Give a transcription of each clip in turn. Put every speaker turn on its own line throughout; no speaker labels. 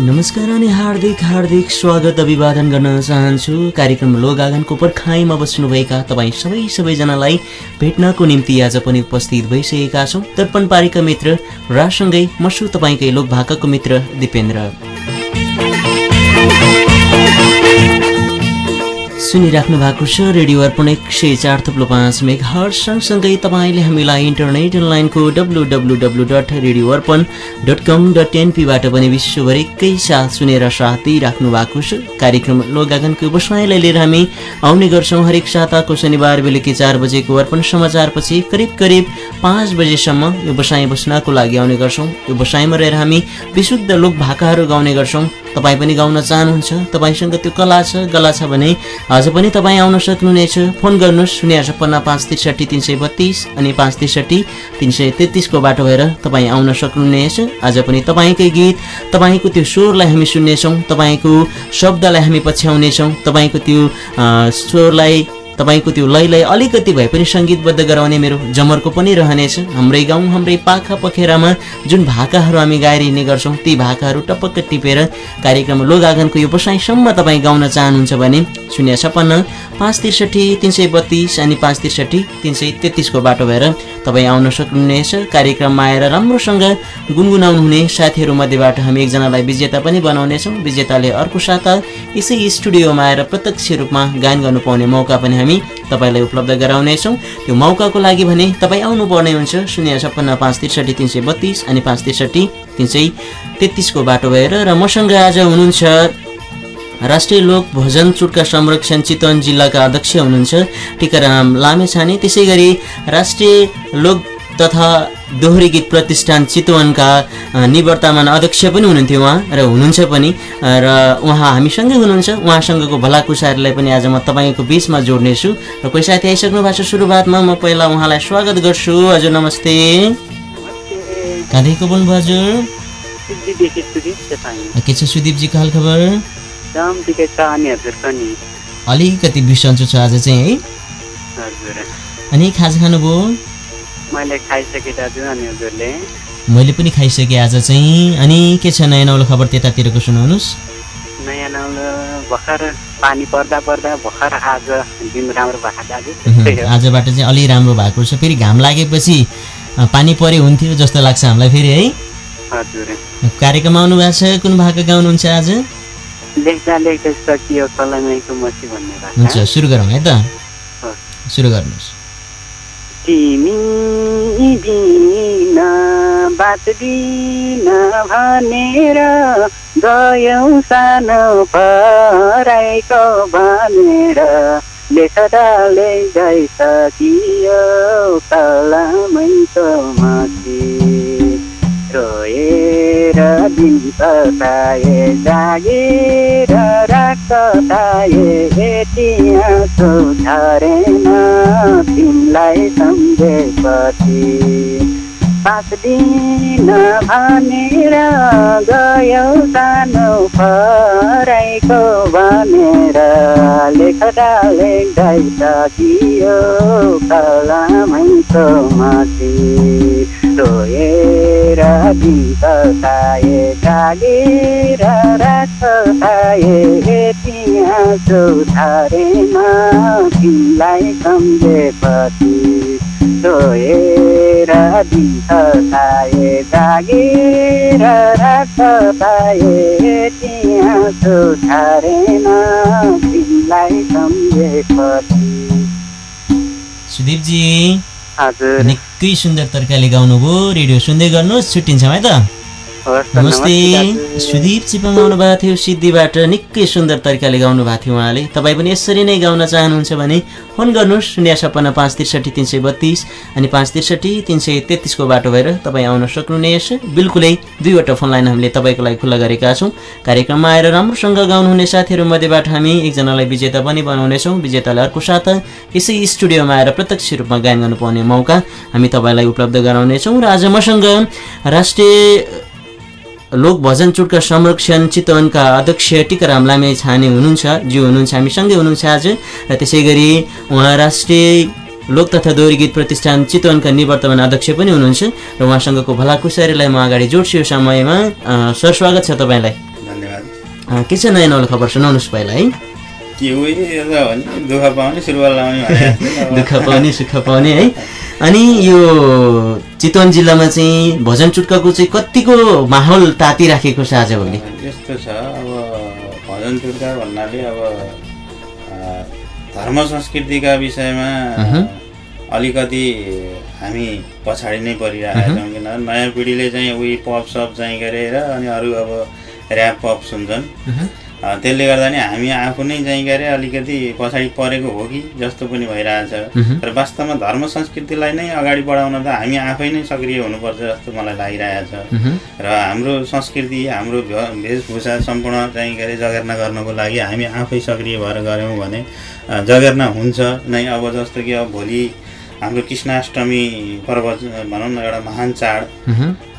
नमस्कार अनि हार्दिक हार्दिक स्वागत अभिवादन गर्न चाहन्छु। कार्यक्रम लोगागनको पर्खाइमा बस्नुभएका तपाईँ सबै सबैजनालाई भेट्नको निम्ति आज पनि उपस्थित भइसकेका छौँ। दर्पण पारीका मित्र रासँगै मसु तपाईँकै लोकभाकाको मित्र दिपेन्द्र। सुनिराख्नु भएको छ रेडियो अर्पण एक सय चार थुप्लो पाँच मेघ हर सँगसँगै तपाईँले हामीलाई इन्टरनेट अनलाइनको W W W dot radio Arpan dot com dot एनपीबाट पनि विश्वभरिकै साथ सुनेर साथ दिइराख्नु भएको छ। कार्यक्रम लोगागनको व्यवसायलाई लिएर हामी आउने गर्छौँ हरेक साताको शनिबार बेलुकी चार बजेको अर्पण समाचारपछि करिब करिब पाँच बजेसम्म यो बसाइ बस्नको लागि आउने गर्छौँ। यो बसाइमा रहेर हामी विशुद्ध लोक भाकाहरू गाउने गर्छौँ। तपाईँ पनि गाउन चाहनुहुन्छ? तपाईँसँग त्यो कला छ गला छ भने आज पनि तपाईँ आउन सक्नुहुनेछ। फोन गर्नुहोस् शून्य छप्पन्न पाँच त्रिसठी तिन सय बत्तिस अनि पाँच त्रिसठी तिन सय तेत्तिसको बाटो भएर तपाईँ आउन सक्नुहुनेछ। आज पनि तपाईँकै गीत तपाईँको त्यो स्वरलाई हामी सुन्नेछौँ तपाईँको शब्दलाई हामी पछ्याउनेछौँ तपाईँको त्यो स्वरलाई तपाईँको त्यो लयलाई अलिकति भए पनि सङ्गीतबद्ध गराउने मेरो जमर्को पनि रहनेछ। हाम्रै गाउँ हाम्रै पाखा पखेरामा जुन भाकाहरू हामी गाएर हिँड्ने गर्छौँ ती भाकाहरू टपक्क टिपेर कार्यक्रम लोगागनको यो बसाइसम्म तपाईँ गाउन चाहनुहुन्छ भने शून्य छप्पन्न पाँच त्रिसठी तिन सय बत्तिस अनि पाँच त्रिसठी तिन सय तेत्तिसको बाटो भएर तपाईँ आउन सक्नुहुनेछ। कार्यक्रममा आएर राम्रोसँग गुनगुनाउनु हुने साथीहरूमध्येबाट हामी एकजनालाई विजेता पनि बनाउनेछौँ। विजेताले अर्को साता यसै स्टुडियोमा आएर प्रत्यक्ष रूपमा गायन गर्नु पाउने मौका पनि हामी तपाईँलाई उपलब्ध गराउनेछौँ। त्यो मौकाको लागि भने तपाईँ आउनुपर्ने हुन्छ। शून्य छप्पन्न पाँच त्रिसठी तिन सय बत्तिस अनि पाँच त्रिसठी तिन सय तेत्तिसको बाटो भएर र मसँग आज हुनुहुन्छ राष्ट्रिय लोक भजन चुटका संरक्षण चितवन जिल्लाका अध्यक्ष हुनुहुन्छ टिकाराम लामेछाने। त्यसै गरी राष्ट्रिय लोक तथा दोहोरी गीत प्रतिष्ठान चितवनका निवर्तमान अध्यक्ष पनि हुनुहुन्थ्यो उहाँ र हुनुहुन्छ पनि। र उहाँ हामीसँगै हुनुहुन्छ। उहाँसँगको भलाकुसारीलाई पनि आज म तपाईँको बिचमा जोड्नेछु। र कोही साथी आइसक्नु भएको छ सुरुवातमा म पहिला उहाँलाई स्वागत गर्छु। हजुर नमस्ते। कहाँदेखिको बोल्नुभयो हजुर? के छ सुदीपजीको हाल खबर? अलिकति बिसन्चो छ आज चाहिँ है? अनि खाजा खानुभयो?
मैले खाइसकेँ दाजु अनि हजुरले
मैले पनि खाइसकेँ आज चाहिँ। अनि के छ नयाँ नौलो खबर त्यतातिरको सुनाउनुहोस्।
नयाँ नौलो भर्खर पानी पर्दा पर्दा भर्खर आज दिन राम्रो भएको दाजु
आजबाट चाहिँ अलि राम्रो भएको छ फेरि घाम लागेपछि पानी परे हुन्थ्यो जस्तो लाग्छ हामीलाई फेरि है?
हजुर।
कार्यक्रम आउनु भएको छ कुन भाका गाउनुहुन्छ आज?
लेख्दा लेख्दै सकियो कलमैको मसी भन्ने
हुन्छ सुरु गरौँ है त। सुरु गर्नुहोस्।
तिमी दिन बात दिन भनेर गयौ सानो पराइको भनेर। लेखदा लेख्दै सकियो कलमैको माथि। रोएर दिन सताए जागेर रात ताए त्यहाँ सुधारेन तिमीलाई सम्झेपछि। पाँच दिन भनेर गयौ सानो पराइको भनेर लेख्दा लेख्दै सकियो कलमैको माथि। रोएर दिन सताए जागेर रात ताए त्यहाँ सुधारेन तिमीलाई सम्झेपछि रोएर दिन सताए जागेर रात पाए त्यहाँ सुधारेन तिमीलाई सम्झेपछि
सुदीपजी निकै सुन्दर तरिकाले गाउनुभयो रेडियो सुन्दै गर्नुहोस् छुट्टिन्छौँ है त। नमस्ते। सुदीप चिपाङ आउनु भएको थियो सिद्धिबाट। निकै सुन्दर तरिकाले गाउनु भएको थियो उहाँले। तपाईँ पनि यसरी नै गाउन चाहनुहुन्छ भने फोन गर्नुहोस्। शून्य छप्पन्न पाँच त्रिसठी तिन सय बत्तिस अनि पाँच त्रिसठी तिन सय तेत्तिसको बाटो भएर तपाईँ आउन सक्नुहुनेछ बिल्कुलै दुईवटा फोन लाइन हामीले तपाईँको लागि खुल्ला गरेका छौँ। कार्यक्रममा आएर राम्रोसँग गाउनुहुने साथीहरू मध्येबाट हामी एकजनालाई विजेता पनि बनाउनेछौँ। विजेतालाई अर्को साथ यसै स्टुडियोमा आएर प्रत्यक्ष रूपमा गायन गर्नु पाउने मौका हामी तपाईँलाई उपलब्ध गराउनेछौँ। र आज मसँग राष्ट्रिय लोक भजन चुटका संरक्षण चितवनका अध्यक्ष टिकाराम लामे छाने हुनुहुन्छ जो हुनुहुन्छ हामी सँगै हुनुहुन्छ आज। र त्यसै गरी उहाँ राष्ट्रिय लोक तथा दोहोरी गीत प्रतिष्ठान चितवनका निवर्तमान अध्यक्ष पनि हुनुहुन्छ। र उहाँसँगको भलाकुसारीलाई म अगाडि जोड्छु यो समयमा। सर स्वागत छ तपाईँलाई।
धन्यवाद।
के छ नयाँ नौलो खबर सुनाउनुहोस् पहिला है?
दुःख पाउने सुरुवाल लाउने अब
दुःख पाउने सुख पाउने है? अनि यो चितवन जिल्लामा चाहिँ भजन चुटकाको चाहिँ कतिको माहौल तातिराखेको छ आजभोलि
यस्तो छ अब भजन चुर्का भन्नाले अब धर्म संस्कृतिका विषयमा। अलिकति हामी पछाडि नै परिरहेका छौँ किन नयाँ पिँढीले चाहिँ उही पप सप चाहिँ गरेर अनि अरू अब ऱ्याप पप सुन्छन् त्यसले गर्दा नि हामी आफू नै चाहिँ गरे अलिकति पछाडि परेको हो कि जस्तो पनि भइरहेछ। र वास्तवमा धर्म संस्कृतिलाई नै अगाडि बढाउन त हामी आफै नै सक्रिय हुनुपर्छ जस्तो मलाई लागिरहेछ। र हाम्रो संस्कृति हाम्रो भे- वेशभूषा सम्पूर्ण चाहिँ के अरे जगेर्ना गर्नको लागि हामी आफै सक्रिय भएर गऱ्यौँ भने जगेर्ना हुन्छ नै अब जस्तो कि अब भोलि हाम्रो कृष्णाष्टमी पर्व भनौँ न एउटा महान चाड।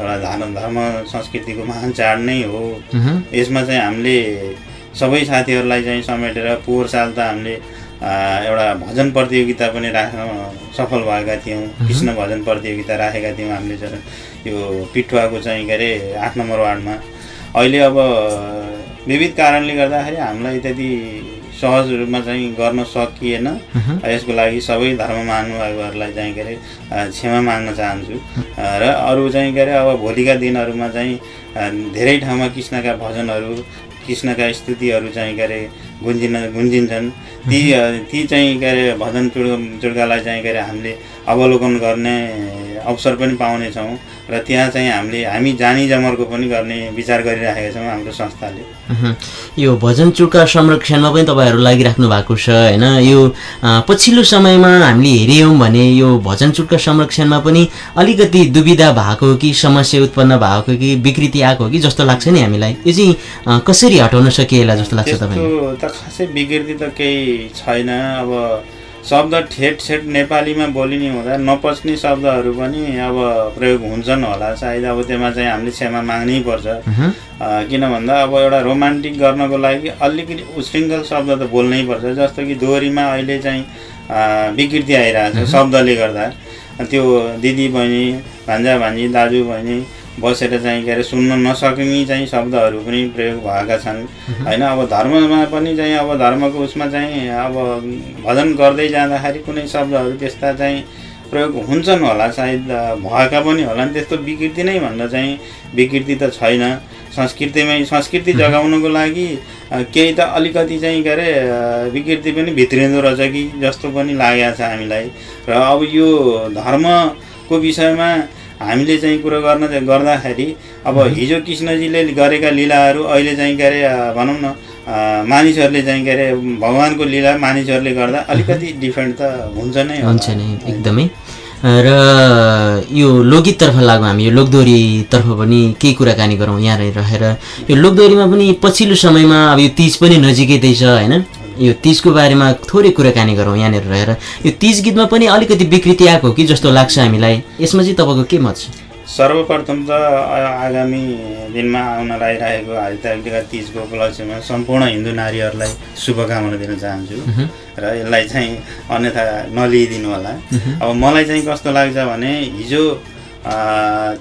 एउटा धर्म धर्म संस्कृतिको महान चाड नै हो। यसमा चाहिँ हामीले सबै साथीहरूलाई चाहिँ समेटेर पोहोर साल त हामीले एउटा भजन प्रतियोगिता पनि राख्न सफल भएका थियौँ। कृष्ण भजन प्रतियोगिता राखेका थियौँ हामीले चाहिँ यो पिठुवाको चाहिँ के अरे आठ नम्बर वार्डमा। अहिले अब विविध कारणले गर्दाखेरि हामीलाई त्यति सहज रूपमा चाहिँ गर्न सकिएन। यसको लागि सबै धर्म महानुभावहरूलाई चाहिँ के अरे क्षमा माग्न चाहन्छु। र अरू चाहिँ के अरे अब भोलिका दिनहरूमा चाहिँ धेरै ठाउँमा कृष्णका भजनहरू कृष्णका स्तुतिहरू चाहिँ के अरे गुन्जिन गुन्जिन्छन्। ती ती चाहिँ के अरे भजन चुड चुड्कालाई चाहिँ के अरे हामीले अवलोकन गर्ने अवसर पनि पाउनेछौँ र त्यहाँ चाहिँ हामीले हामी जानी जमर्को पनि गर्ने विचार गरिराखेका छौँ हाम्रो संस्थाले।
यो भजन चुडका संरक्षणमा पनि तपाईँहरू लागिराख्नु भएको छ होइन? यो पछिल्लो समयमा हामीले हेऱ्यौँ भने यो भजन संरक्षणमा पनि अलिकति दुविधा भएको कि समस्या उत्पन्न भएको कि विकृति आएको हो कि जस्तो लाग्छ नि हामीलाई। यो चाहिँ कसरी हटाउन सकिएला जस्तो लाग्छ तपाईँलाई?
त खासै विकृति त केही छैन। अब शब्द ठेट छेट नेपालीमा बोलिने हुँदा नपच्ने शब्दहरू पनि अब प्रयोग हुन्छन् होला सायद अब त्यसमा चाहिँ हामीले क्षमा माग्नै पर्छ। किन भन्दा अब एउटा रोमान्टिक गर्नको लागि अलिकति उशृङ्खल शब्द त बोल्नै पर्छ जस्तो कि दोहोरीमा अहिले चाहिँ विकृति आइरहेछ शब्दले गर्दा। त्यो दिदी बहिनी भान्जा भान्जी दाजु बहिनी बसेर चाहिँ के अरे सुन्न नसक्ने चाहिँ शब्दहरू पनि प्रयोग भएका छन्। होइन अब धर्ममा पनि चाहिँ अब धर्मको उसमा चाहिँ अब भजन गर्दै जाँदाखेरि कुनै शब्दहरू त्यस्ता चाहिँ प्रयोग हुन्छन् होला सायद भएका पनि होला नि त्यस्तो विकृति नै भन्दा चाहिँ विकृति त छैन। संस्कृतिमै संस्कृति जगाउनको लागि केही त अलिकति चाहिँ के अरे विकृति पनि भित्रिँदो रहेछ कि जस्तो पनि लागेको छ हामीलाई। र अब यो धर्मको विषयमा हामीले चाहिँ कुरो गर्न गर्दाखेरि अब हिजो कृष्णजीले गरेका लीलाहरू अहिले चाहिँ के अरे भनौँ न मानिसहरूले चाहिँ के अरे भगवान्को लीला मानिसहरूले गर्दा अलिकति डिफ्रेन्ट त हुन्छ नै।
हुन्छ नि एकदमै। र यो लोकगीततर्फ लागौँ हामी यो लोकदोहोरीतर्फ पनि केही कुराकानी गरौँ यहाँ रहेर। यो लोकदोहोरीमा पनि पछिल्लो समयमा अब यो तिज पनि नजिकै छ होइन? यो तिजको बारेमा थोरै कुराकानी गरौँ यहाँनिर रहेर। यो तिज गीतमा पनि अलिकति विकृति आएको हो कि जस्तो लाग्छ हामीलाई? यसमा चाहिँ तपाईँको के मत छ?
सर्वप्रथम त आगामी दिनमा आउन लागिरहेको हरितालिका तिजको उपलक्ष्यमा सम्पूर्ण हिन्दू नारीहरूलाई शुभकामना दिन चाहन्छु। र यसलाई चाहिँ अन्यथा नलिइदिनु होला। अब मलाई चाहिँ कस्तो लाग्छ भने हिजो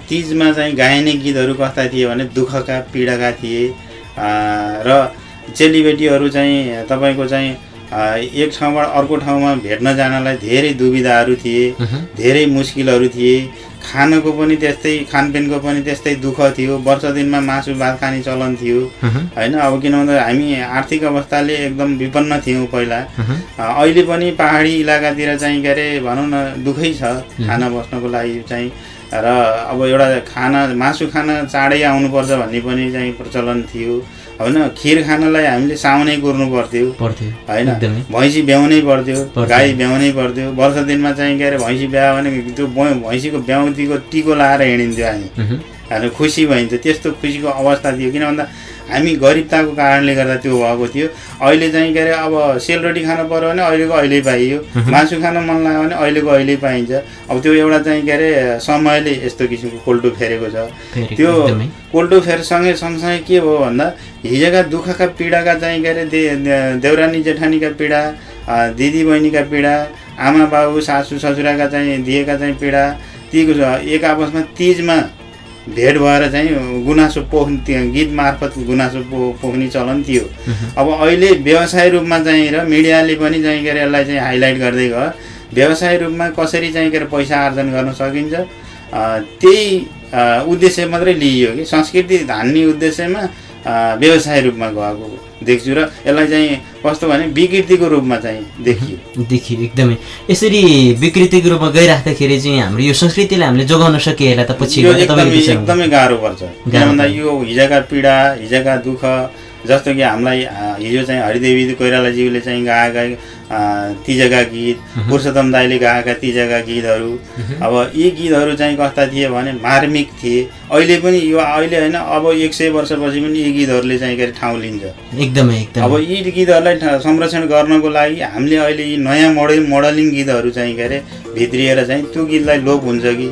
तिजमा चाहिँ गाइने गीतहरू कस्ता थिए भने दुःखका पीडाका थिए। र चेलीबेटीहरू चाहिँ तपाईँको चाहिँ एक ठाउँबाट अर्को ठाउँमा भेट्न जानलाई धेरै दुविधाहरू थिए धेरै मुस्किलहरू थिए। खानको पनि त्यस्तै खानपिनको पनि त्यस्तै दुःख थियो। वर्ष दिनमा मासु भात खाने चलन थियो। होइन अब किन भन्दा हामी आर्थिक अवस्थाले एकदम विपन्न थियौँ पहिला। अहिले पनि पहाडी इलाकातिर चाहिँ के अरे भनौँ न दुःखै छ खाना बस्नको लागि चाहिँ। र अब एउटा खाना मासु खान चाँडै आउनुपर्छ भन्ने पनि चाहिँ प्रचलन थियो। होइन? खिर खानलाई हामीले साउनै कुर्नु पर्थ्यो।
पर्थ्यो।
होइन? भैँसी ब्याउनै पर्थ्यो। गाई ब्याउनै पर्थ्यो। वर्ष दिनमा चाहिँ के अरे भैँसी ब्यायो भने त्यो भैँसीको ब्याउतीको टिको लाएर हिँडिन्थ्यो हामी। अनि खुसी भइन्छ त्यस्तो खुसीको अवस्था थियो। किन भन्दा हामी गरिबताको कारणले गर्दा त्यो भएको थियो। अहिले चाहिँ के अरे अब सेलरोटी खानु पऱ्यो भने अहिलेको अहिले पाइयो। मासु खान मन लाग्यो भने अहिलेको अहिले पाइन्छ। अब त्यो एउटा चाहिँ के अरे समयले यस्तो किसिमको कोल्टो फेरेको छ। त्यो कोल्टो फेरसँगै सँगसँगै के भयो भन्दा हिजोका दुःखका पीडाका चाहिँ के अरे दे देउरानी जेठानीका पीडा दिदी बहिनीका पीडा आमा बाबु सासू ससुराका चाहिँ दिएका चाहिँ पीडा ती एक आपसमा तिजमा भेट भएर चाहिँ गुनासो पोख त्यो गीत मार्फत गुनासो पो पोख्ने चलन थियो। अब अहिले व्यवसाय रूपमा चाहिँ र मिडियाले पनि चाहिँ के अरे यसलाई चाहिँ हाइलाइट गर्दै गयो। व्यवसाय रूपमा कसरी चाहिँ के अरे पैसा आर्जन गर्न सकिन्छ? त्यही उद्देश्य मात्रै लिइयो कि? संस्कृति धान्ने उद्देश्यमा व्यवसाय रूपमा गएको देख्छु र यसलाई चाहिँ कस्तो भने विकृतिको रूपमा चाहिँ देखियो।
देखियो एकदमै। यसरी विकृतिको रूपमा गइराख्दाखेरि चाहिँ हाम्रो यो संस्कृतिलाई हामीले जोगाउन सकिएला त पछि
एकदमै गाह्रो पर्छ। किन
गाह्रो
भन्दा यो हिजोका पीडा हिजोका दुःख जस्तो कि हामीलाई हिजो चाहिँ हरिदेवी कोइरालाज्यूले चाहिँ गाएका तिजका गीत पुरुषोत्तम दाईले गाएका तिजका गीतहरू। अब यी गीतहरू चाहिँ कस्ता थिए भने मार्मिक थिए। अहिले पनि यो अहिले होइन अब एक सय वर्षपछि पनि यी गीतहरूले चाहिँ के अरे ठाउँ लिन्छ।
एकदमै
अब
एकदमै
यी गीतहरूलाई संरक्षण गर्नको लागि हामीले अहिले यी नयाँ मोडल मोडलिङ गीतहरू चाहिँ के अरे भित्रिएर चाहिँ त्यो गीतलाई लोप हुन्छ कि।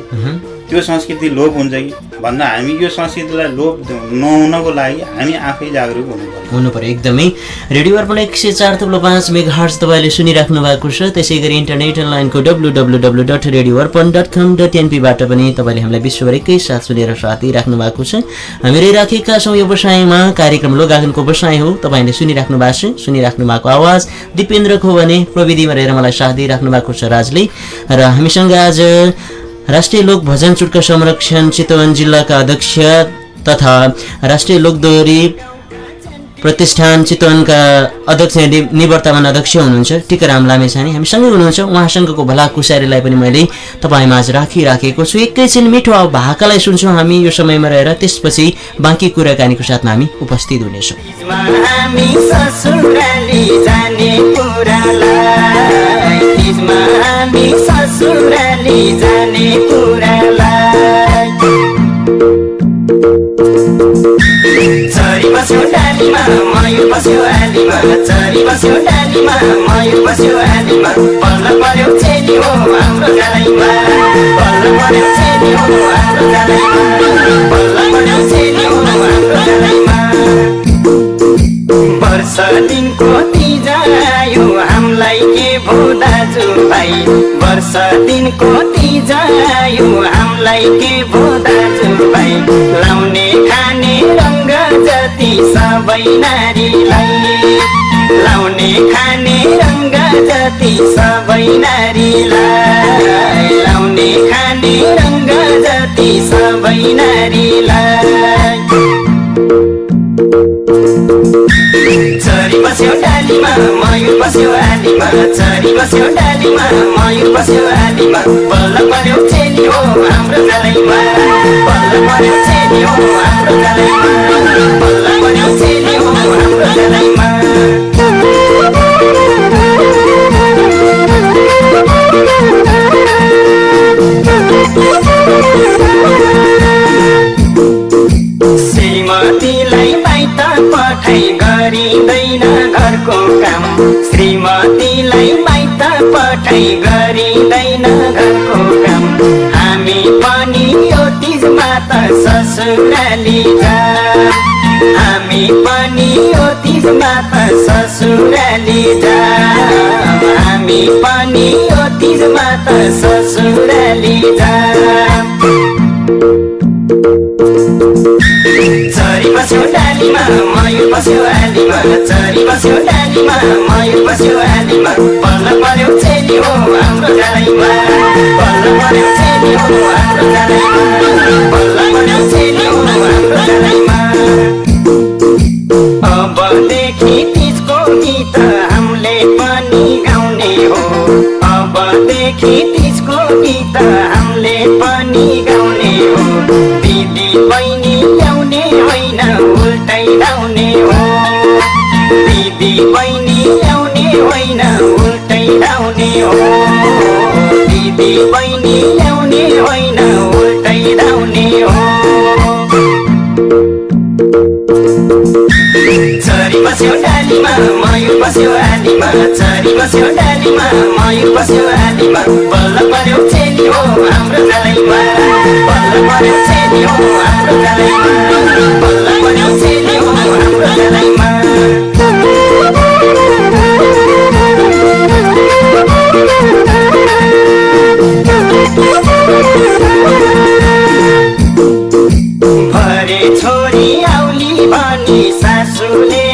त्यो संस्कृति लोप हुन्छ कि? भन्दा हामी यो संस्कृतिलाई लोप नहुनको लागि हामी आफै जागरुक हुनुपर्छ।
हुनु पर्यो एकदमै। रेडियो अर्पण एक सय चार थुप्रो पाँच मेगा हर्स तपाईँले सुनिराख्नु भएको छ। त्यसै गरी इन्टरनेट अनलाइनको W W W dot radio Arpan dot com dot एनपीबाट पनि तपाईँले हामीलाई विश्वभरिकै साथ सुनेर साथ दिइराख्नु भएको छ। हामी रहिराखेका छौँ यो बसाइमा। कार्यक्रम लोगागनको बसाइ हो। तपाईँले सुनिराख्नु भएको छ। सुनिराख्नु भएको आवाज दिपेन्द्रको भने प्रविधिमा रहेर मलाई साथ दिइराख्नु भएको छ राजले। र हामीसँग आज राष्ट्रिय लोक भजन चुटका संरक्षण चितवन जिल्लाका अध्यक्ष तथा राष्ट्रिय लोकदोहोरी प्रतिष्ठान चितवनका अध्यक्ष निवर्तमान अध्यक्ष हुनुहुन्छ। टिकाराम लामेछाने हामीसँगै हुनुहुन्छ। उहाँसँगको भला कुसारीलाई पनि मैले तपाईँमा आज राखिराखेको छु। एकैछिन मिठो अब भाकालाई सुन्छौँ हामी। यो समयमा रहेर त्यसपछि बाँकी कुराकानीको साथमा हामी उपस्थित हुनेछौँ।
ससुराली जाने चरी बस्यो बस्यो आलीमा चरी बस्यो डालीमा मयूर बस्यो आलीमा। बल्ल पर्यो चेली हाम्रो गालैमा। बल्ल पर्यो वर्ष दिनको तिजायो हामीलाई के भो दाजुभाइ वर्ष दिनको तिजायो हामीलाई के भो दाजुभाइ लाउने खाने रङ्ग जति सबै नारीलाई लाउने खाने रङ्ग जति सबै नारीलाई लाउने खाने रङ्ग जति सबै नारीलाई बस्यो डालीमा मयूर बस्यो आलीमा चरी बस्यो डालीमा मयूर बस्यो आलीमा बल्ल पर्यो चेली हो हाम्रो बल्ल पर्यो चेली हो हाम्रो बल्ल पर्यो चेली हो हाम्रो श्रीमतीलाई पठाइ श्रीमतीलाई बाइत पठाइ गरिँदैन घरको काम। हामी पनि यो तिजमा त ससुराली जा हामी पनि यो तिजमा त ससुराली जा हामी पनि यो तिजमा त ससुराली जा चरी बस्यो डालीमा मयूर बस्यो आलीमा। चरी बस्यो डालीमा मयूर बस्यो आलीमा। बल्ल पर्यो चेली हो हाम्रो गालैमा अबदेखि तिजको गीत हामीले पनि गाउने हो। अबदेखि तिजको गीत हामीले पनि गाउने हो। लाउने हो। दिदी बहिनी ल्याउने होइन उल्टै लाउने हो। दिदी बहिनी ल्याउने होइन उल्टै लाउने हो। बस्यो आलीमा चरी बस्यो डालीमा मयुर बस्यो आलीमा बल्ल पर्यो चेली हो हाम्रो बल्ल चेली हो हाम्रो बल्ल चेली हो हाम्रो छोरी आउली भनी सासूले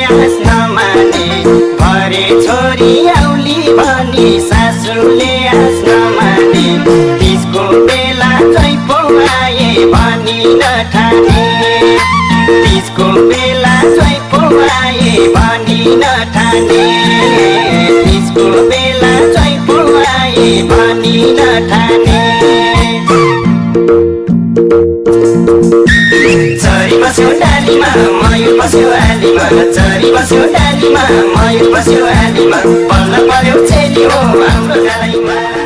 चाहिँ पो आए भनी नठाने बेला नठाने त्यसको बेला भनी नठाने चरी बस्यो डालीमा मयुर बस्यो आलीमा। चरी बस्यो डालीमा मयुर बस्यो आलीमा। बल्ल पर्यो चेली हो हाम्रो गलैमा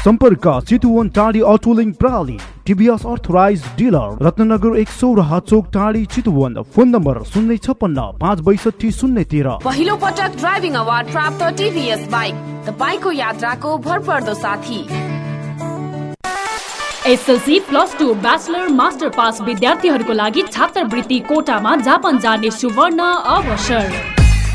सम्पर्क चितुवन टाढी अटोलिङ प्रणाली टिभीएस अर्थराइज डिलर रत्नगर एक सौराहा चोक टाढी चितुवन फोन नम्बर शून्य छप्पन्न पाँच बैसठी शून्य तेह्र।
पहिलो पटक ड्राइभिङ अवार्ड प्राप्त टिभीएस बाइक तपाईँको यात्राको भरपर्दो साथी।
SLC plus two bachelor master pass विद्यार्थीहरूको लागि छात्रवृत्ति कोटामा जापान जाने सुवर्ण अवसर।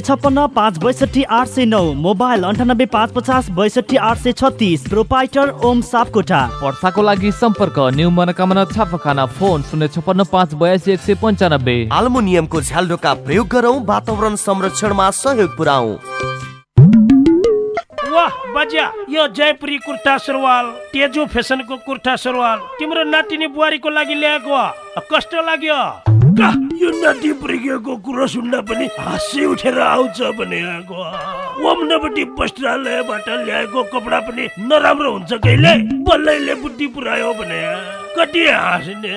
छप्पन्न पाँच बैसठी आठ सय नौ। मोबाइल अन्ठानब्बे पाँच पचास बैसठी आठ सय छत्तिस। प्रोपाइटर ओम सापकोटा।
वर्षाको लागि सम्पर्क न्यू मनोकामना छापाखाना फोन शून्य छप्पन्न पाँच बयासी एक सय पन्चानब्बे।
आल्मुनियमको झ्यालडोका प्रयोग गरौँ वातावरण संरक्षणमा सहयोग पुऱ्याउ
वाह बजा यो जयपुरी कुर्ता सुरुवाल तेजु फेसनको कुर्ता सुरुवाल। तिम्रो नातिनी बुहारीको लागि ल्याएको। कस्तो लाग्यो। यो नाति पुर्किएको कुरो सुन्दा पनि हाँसी उठेर आउँछ भने आएको ओम्नपट्टि वस्त्रालयबाट ल्याएको कपडा पनि नराम्रो हुन्छ कहिले? बल्लैले बुद्धि पुऱ्यायो भने कति हाँस्ने?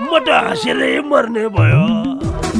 म त हाँसेरै मर्ने भयो।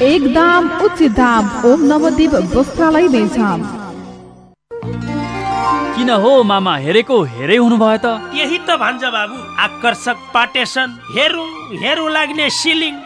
एक दाम उचित दाम ओम नवदीप वस्त्रालय बेचाम
किन हो मामा हेरेको हेरै हुनुभयो त?
यही त भन्छ बाबु आकर्षक पार्टेसन हेरौँ हेरौँ लाग्ने सिलिङ।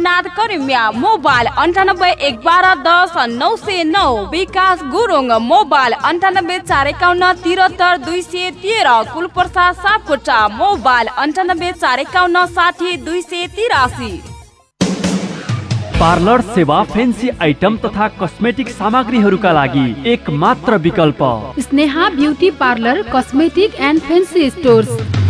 इनाद करिमिया मोबाइल अन्ठानब्बे एक बाह्र दस नौ सय नौ विकास गुरुङ मोबाइल अन्ठानब्बे चार एकाउन्न तिहत्तर दुई सय तेह्र कुलप्रसाद सापकोटा मोबाइल अन्ठानब्बे चार एकाउन्न साठी दुई सय तिरासी
पार्लर सेवा फेन्सी आइटम तथा कस्मेटिक सामग्रीहरूका लागि एक मात्र विकल्प
Sneha beauty parlour cosmetic and fancy stores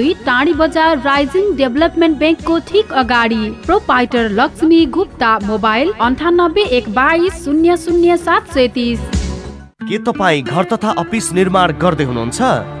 दुई टाढी बजार राइजिङ डेभलपमेन्ट ब्याङ्कको ठिक अगाडि प्रोपाइटर लक्ष्मी गुप्ता मोबाइल अन्ठानब्बे एक बाइस शून्य शून्य सात सय तिस
के तपाईँ घर तथा अफिस निर्माण गर्दै हुनुहुन्छ?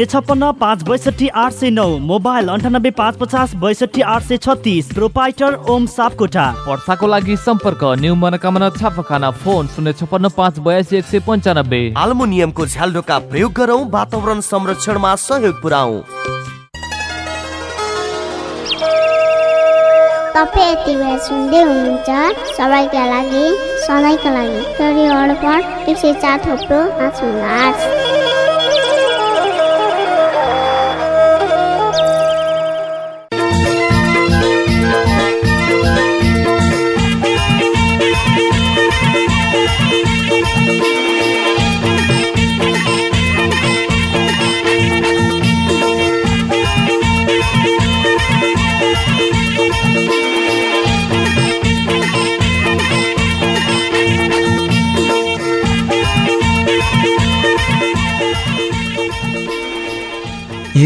छप्पन्न पाँच बैसठी आठ सय नौ। मोबाइल अन्ठानब्बे पाँच पचास बैसठी आठ सय छत्तिस। प्रोपाइटर ओम सापकोटा।
वर्षाको लागि सम्पर्क न्यू मनोकामना छापाखाना फोन शून्य छप्पन्न पाँच बयासी एक सय पन्चानब्बे।
आल्मुनियमको झ्यालडोका प्रयोग गरौँ वातावरण संरक्षणमा सहयोग पुऱ्याउ
तपाईँ यति बेला सुन्दै हुनुहुन्छ सबैका लागि सधैँका लागि। एक सय चार थोप्रो आठ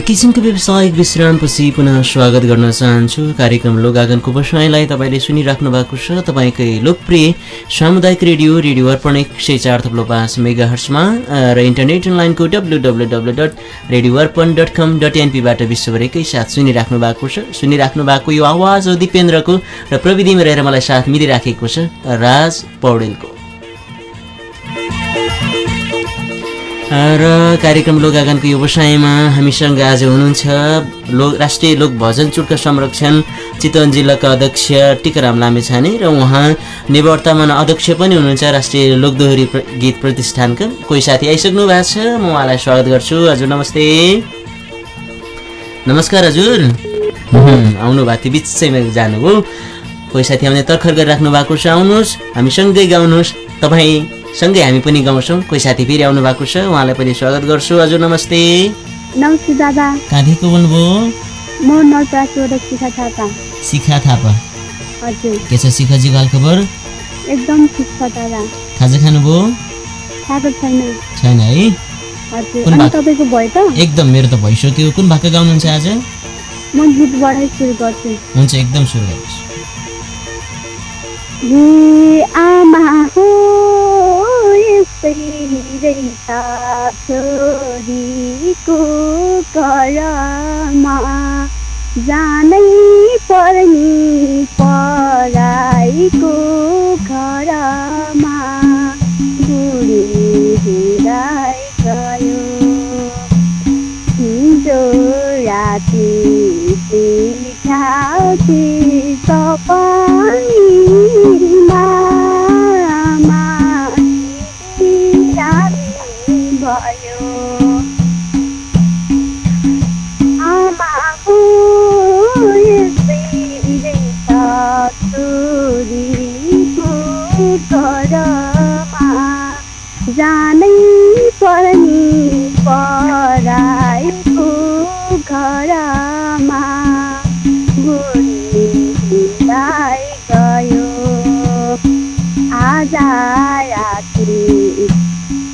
किसिमको व्यावसायिक विश्रामपछि पुनः स्वागत गर्न चाहन्छु। कार्यक्रम लोगागनको बसाइलाई तपाईँले सुनिराख्नु भएको छ। तपाईँकै लोकप्रिय सामुदायिक रेडियो रेडियो अर्पण एक सय चार थप्लो पाँच मेगा हर्समा र इन्टरनेट अनलाइनको W W W dot radio Arpan dot com dot एनपीबाट विश्वभरिकै साथ सुनिराख्नु भएको छ। सुनिराख्नु भएको यो आवाज हो दिपेन्द्रको र प्रविधिमा रहेर मलाई साथ मिलिराखेको छ राज पौडेलको। र कार्यक्रम लोकागानको व्यवसायमा हामीसँग आज हुनुहुन्छ लो राष्ट्रिय लोक भजन चुटक संरक्षण चितवन जिल्लाका अध्यक्ष टिकाराम लामेछाने र उहाँ निवर्तमान अध्यक्ष पनि हुनुहुन्छ राष्ट्रिय लोकदोहोरी गीत प्रतिष्ठानका। कोही साथी आइसक्नु भएको छ? म उहाँलाई स्वागत गर्छु। हजुर नमस्ते। नमस्कार हजुर। आउनु भएको थियो बिचैमा जानुभयो। कोही साथी आउने तर्खर गरिराख्नु भएको छ आउनुहोस्। हामी सँगै गाउनुहोस्। तपाईँ सँगै हामी पनि गाउँछौँ। कोही साथी फेरि आउनु भएको छ उहाँलाई पनि स्वागत गर्छु। हजुर नमस्ते।
नमस्ते दादा।
कहाँदेखिको बोल्नुभयो?
म नलप्रासीबाट शिखा थापा।
शिखा थापा।
हजुर।
के छ शिखाजीको हालखबर
एकदम ठिक छ दादा।
खाजा खानुभयो?
खाएको छैन।
छैन है? कुन?
तपाईँको भयो त?
एकदम मेरो त भइसक्यो कुन भाका गाउनुहुन्छ आज?
म गीतबाटै सुरु गर्छु।
हुन्छ एकदम सुरु गर्नुहोस्।
आमा हो यस्तै रहेछ छोरीको करमा जानै पर्ने पराईको घरमा बुढी हिँडाइ गयो हिजो राति बिछाउँथे सपनीमा भयो आमा हो यस्तै रहेछ छोरीको घरमा जानै पर्ने पराईको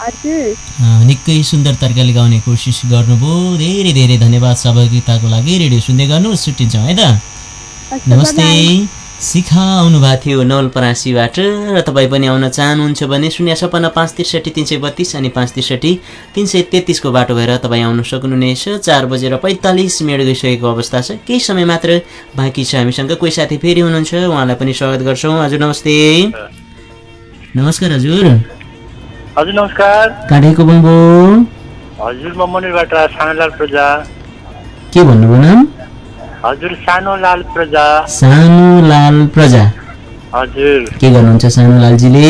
निकै सुन्दर तरिकाले गाउने कोसिस गर्नुभयो। धेरै धेरै धन्यवाद सहभागिताको लागि। रेडियो सुन्दै गर्नु छुट्टिन्छौँ है त? नमस्ते। शिखा आउनुभएको थियो नवलपरासीबाट। र तपाईँ पनि आउन चाहनुहुन्छ भने शून्य छपन्न पाँच त्रिसठी तिन सय बत्तिस अनि पाँच त्रिसठी तिन सय तेत्तिसको बाटो भएर तपाईँ आउन सक्नुहुनेछ। चार बजेर पैँतालिस मिनट गइसकेको अवस्था छ। केही समय मात्र बाँकी छ। हामीसँग कोही साथी फेरि हुनुहुन्छ। उहाँलाई पनि स्वागत गर्छौँ। हजुर नमस्ते। नमस्कार हजुर।
हजुर नमस्कार।
काठेको बोल्नुभयो
हजुर म मनिरबाट सानोलाल प्रजा।
के भन्नुभयो नाम?
हजुर सानोलाल प्रजा।
सानो लाल प्रजा।
हजुर।
के गर्नुहुन्छ सानो लालजीले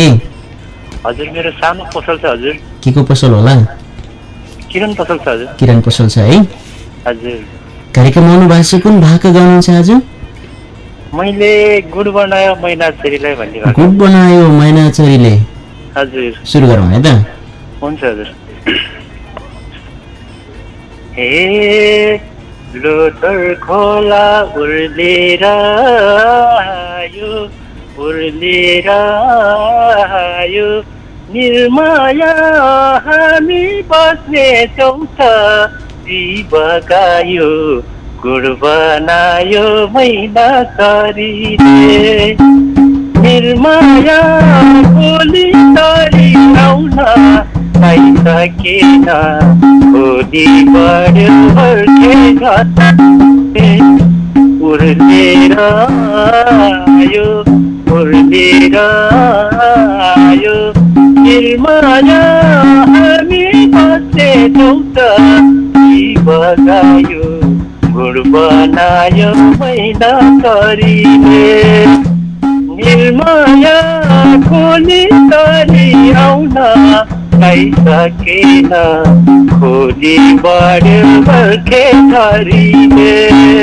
हजुर मेरो सानो पसल छ हजुर।
के को पसल होला?
किरण पसल छ हजुर।
किरण पसल छ है?
हजुर।
कार्यक्रम आउनु भएको छ कुन भाका गाउनुहुन्छ आज?
मैले गुड बनायो मैना छोरीलाई भन्ने
गुड बनायो मैना छोरीले
हजुर
सुरु गरौँ है त
हुन्छ हजुर हे लोटर खोला उर्लेर आयो उर्लेर आयो निर्माया हामी बस्ने चौथ बगायो गुड बनायो मैना शरीरले निर्माया बोली तरी आउन आइसकेन भोलि बढ्यो बर्खे उर्लेर आयो उर्लेर आयो निर्माया हामी बसेनौँ त बगायो गुड बनायो मैना करीले निर्माया खोली तरी आउन आइसकेन खोली बढ्यो बर्खे थरीले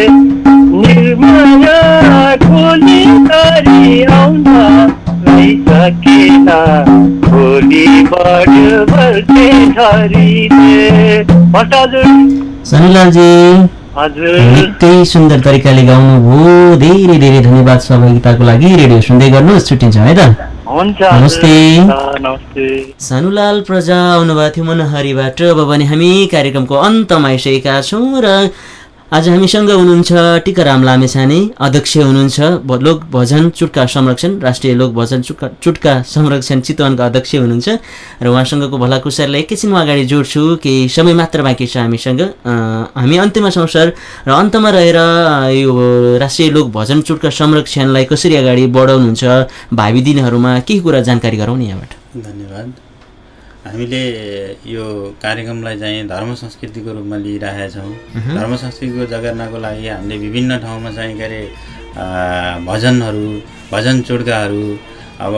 निर्माया माया खोली तरी आउन सकेन भोलि बढ्यो बर्खे झरीले हस् हजुर
सनिलालजी। निकै सुन्दर तरिकाले गाउनुभयो धेरै धेरै धन्यवाद सहभागिताको लागि। रेडियो सुन्दै गर्नुहोस् छुट्टिन्छ है त? नमस्ते। सानुलाल प्रजा आउनुभएको थियो मनहरीबाट। अब भने हामी कार्यक्रमको अन्तमा आइसकेका छौँ र आज हामीसँग हुनुहुन्छ टिकाराम लामेछाने अध्यक्ष हुनुहुन्छ लोक भजन चुटका संरक्षण राष्ट्रिय लोक भजन चुटका चुटका संरक्षण चितवनका अध्यक्ष हुनुहुन्छ। र उहाँसँगको भलाकुसारलाई एकैछिन म अगाडि जोड्छु केही समय मात्र बाँकी छ हामीसँग। हामी अन्त्यमा छौँ सर। र अन्तमा रहेर यो राष्ट्रिय लोक भजन चुटका संरक्षणलाई कसरी अगाडि बढाउनुहुन्छ भावी दिनहरूमा केही कुरा जानकारी गराउने यहाँबाट।
धन्यवाद। हामीले यो कार्यक्रमलाई चाहिँ धर्म संस्कृतिको रूपमा लिइरहेका छौँ। धर्म संस्कृतिको जगर्नाको लागि हामीले विभिन्न ठाउँमा चाहिँ के अरे भजनहरू भजन चुड्काहरू अब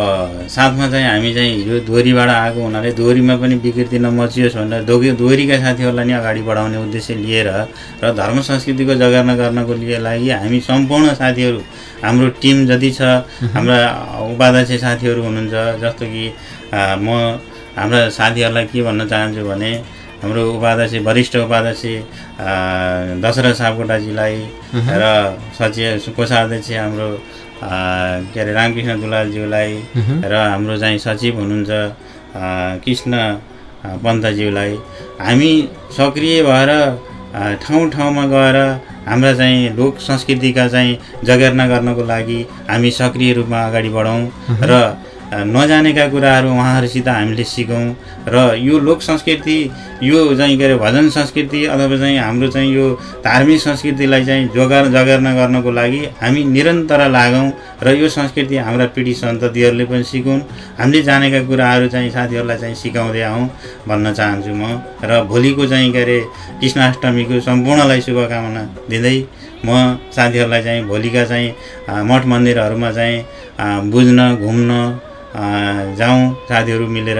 साथमा चाहिँ हामी चाहिँ यो दोहोरीबाट आएको हुनाले दोहोरीमा पनि विकृति नमचियोस् भनेर दोगी दोहोरीका साथीहरूलाई नि अगाडि बढाउने उद्देश्य लिएर र धर्म संस्कृतिको जगर्ना गर्नको लागि हामी सम्पूर्ण साथीहरू हाम्रो टिम जति छ हाम्रा उपाध्यक्ष साथीहरू हुनुहुन्छ जस्तो कि म हाम्रा साथीहरूलाई के भन्न चाहन्छु भने हाम्रो उपाध्यक्ष वरिष्ठ उपाध्यक्ष दशरथ सापकोटाजीलाई। र सचिव कोषाध्यक्ष हाम्रो के अरे रामकृष्ण दुलालज्यूलाई। र हाम्रो चाहिँ सचिव हुनुहुन्छ कृष्ण पन्तज्यूलाई हामी सक्रिय भएर ठाउँ ठाउँमा गएर हाम्रा चाहिँ लोक संस्कृतिका चाहिँ जगेर्ना गर्नको लागि हामी सक्रिय रूपमा अगाडि बढौँ र नजानेका कुराहरू उहाँहरूसित हामीले सिकौँ र यो लोक संस्कृति यो चाहिँ के अरे भजन संस्कृति अथवा चाहिँ हाम्रो चाहिँ यो धार्मिक संस्कृतिलाई चाहिँ जोगार जगेर्ना गर्नको लागि हामी निरन्तर लागौँ र यो संस्कृति हाम्रा पिँढी सन्ततिहरूले पनि सिकौँ हामीले जानेका कुराहरू चाहिँ साथीहरूलाई चाहिँ सिकाउँदै आउँ भन्न चाहन्छु म र भोलिको चाहिँ के अरे कृष्णाष्टमीको सम्पूर्णलाई शुभकामना दिँदै म साथीहरूलाई चाहिँ भोलिका चाहिँ मठ मन्दिरहरूमा चाहिँ बुझ्न घुम्न जाउँ साथीहरू मिलेर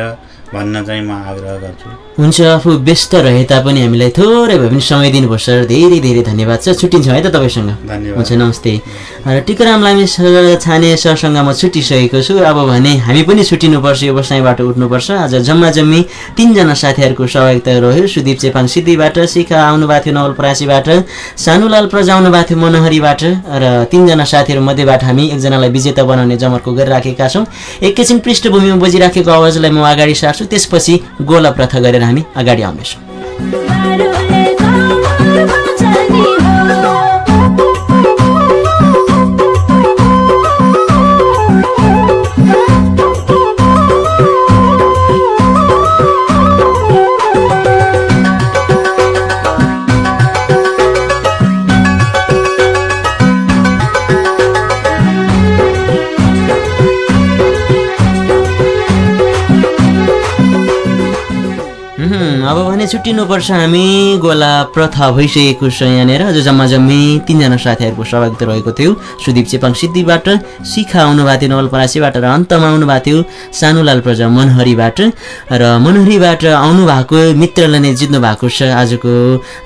भन्न चाहिँ म आग्रह गर्छु।
हुन्छ आफू व्यस्त रहे तापनि हामीलाई थोरै भए पनि समय सर धेरै धेरै धन्यवाद सर छुट्टिन्छौँ है त तपाईँसँग।
धन्यवाद।
हुन्छ नमस्ते। र टिकाराम लामे छाने सरसँग म छुट्टिसकेको छु। अब भने हामी पनि छुट्टिनुपर्छ यो बसाइबाट उठ्नुपर्छ। आज जम्मा जम्मी तिनजना साथीहरूको सहभागिता रह्यो। सुदीप चेपाङ सिद्धिबाट शिखा आउनुभएको थियो नवलपरासीबाट सानुलाल प्रजा आउनुभएको थियो मनहरीबाट र तिनजना साथीहरू मध्येबाट हामी एकजनालाई विजेता बनाउने जमर्को गरिराखेका छौँ। एकैछिन पृष्ठभूमिमा बजिराखेको आवाजलाई म अगाडि सार्छु। त्यसपछि गोला प्रथा गरेर हामी अगाडि आउनेछौँ। छुट्टिनुपर्छ हामी। गोला प्रथा भइसकेको छ यहाँनिर। आज जम्मा जम्मी तिनजना साथीहरूको सहभागिता रहेको थियो। सुदीप चेपाङ सिद्धिबाट शिखा आउनुभएको थियो नवलपरासीबाट र अन्तमा आउनुभएको थियो सानुलाल प्रजा मनहरीबाट। र मनहरीबाट आउनुभएको मित्रलाई नै जित्नु भएको छ। आजको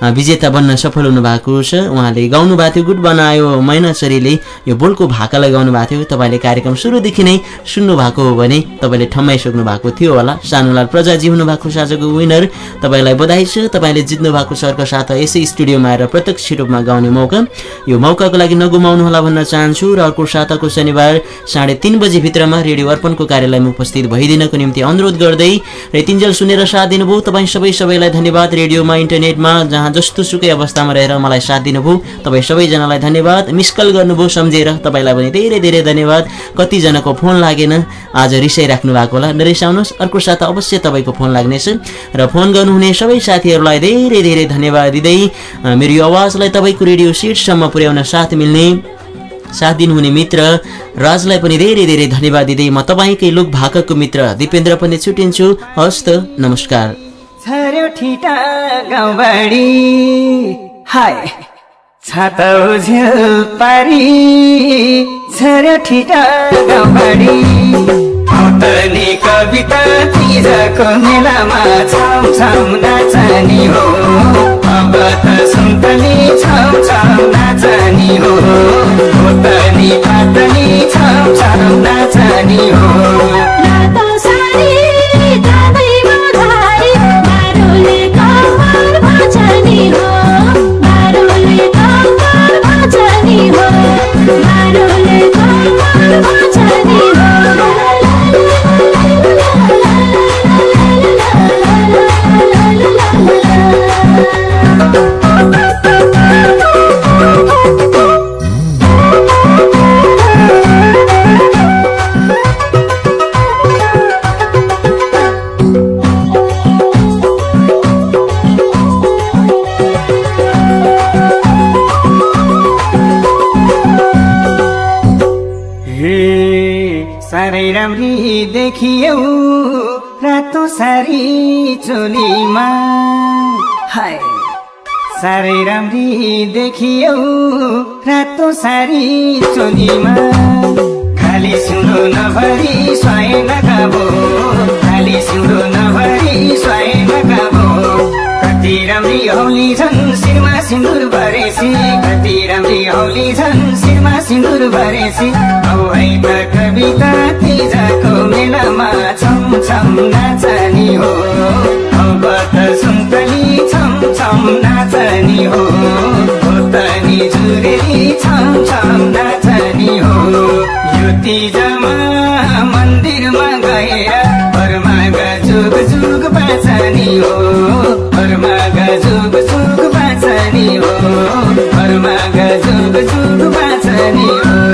विजेता बन्न सफल हुनुभएको छ। उहाँले गाउनु भएको थियो गुड बनायो मैनाचरीले यो बोलको भाकालाई गाउनु भएको थियो। तपाईँले कार्यक्रम सुरुदेखि नै सुन्नु भएको हो भने तपाईँले ठम्माइसक्नु भएको थियो होला। सानुलाल प्रजाजी हुनुभएको छ आजको विनर तपाईँलाई बधाई छ। तपाईँले जित्नु भएको छ अर्को साथ यसै स्टुडियोमा आएर प्रत्यक्ष रूपमा गाउने मौका। यो मौकाको लागि नगुमाउनुहोला भन्न चाहन्छु र अर्को साताको शनिबार साढे तिन बजीभित्रमा रेडियो अर्पणको कार्यालयमा उपस्थित भइदिनको निम्ति अनुरोध गर्दै र तिनजेल सुनेर साथ दिनुभयो। तपाईँ सबै सबैलाई धन्यवाद। रेडियोमा इन्टरनेटमा जहाँ जस्तो सुकै अवस्थामा रहेर मलाई साथ दिनुभयो तपाईँ सबैजनालाई धन्यवाद। मिसकल गर्नुभयो सम्झेर तपाईँलाई पनि धेरै धेरै धन्यवाद। कतिजनाको फोन लागेन आज रिसाइराख्नु भएको होला। नरिसाउनुहोस्। अर्को साता अवश्य तपाईँको फोन लाग्नेछ। र फोन गर्नुहुने सबै साथीहरूलाई धेरै धेरै धन्यवाद दिँदै मेरो यो आवाजलाई तपाईँको रेडियो सिटसम्म पुर्याउन साथ मिल्ने साथ दिनुहुने मित्र राजलाई पनि धेरै धेरै धन्यवाद दिँदै म तपाईँकै लोक भाकाको मित्र दिपेन्द्र पनि छुट्टिन्छु हस् त नमस्कार
पारी बदली कविता तिजको मेलामा छाउ छाउ नाचनी हो। अब त सुन्तली छाउ छाउ नाचनी हो। पातली छाउ छाउ नाचनी हो। साह्रै राम्री देखियौ। रातो सारी चोलीमा। खाली सिउँदो नभरी स्वाए नकाबो खाली सिउँदो नभरी स्वाए नकाबो कति राम्री औली छन् शिरमा सिन्दुर भरेसी। कति राम्री औली छन् शिरमा सिन्दुर भरेसी। औ है त कविता तिजाको मेलामा छम छम नाचनी हो। अब त सुन्तली छम छम नाचनी हो हो तनी जुरेली छम छम नाचनी हो। यो तिजमा मन्दिरमा गएर परमाग जुग जुग बाँचनी हो परमाग जुग जुग बाँचनी हो परमाग जुग जुग बाँचनी हो।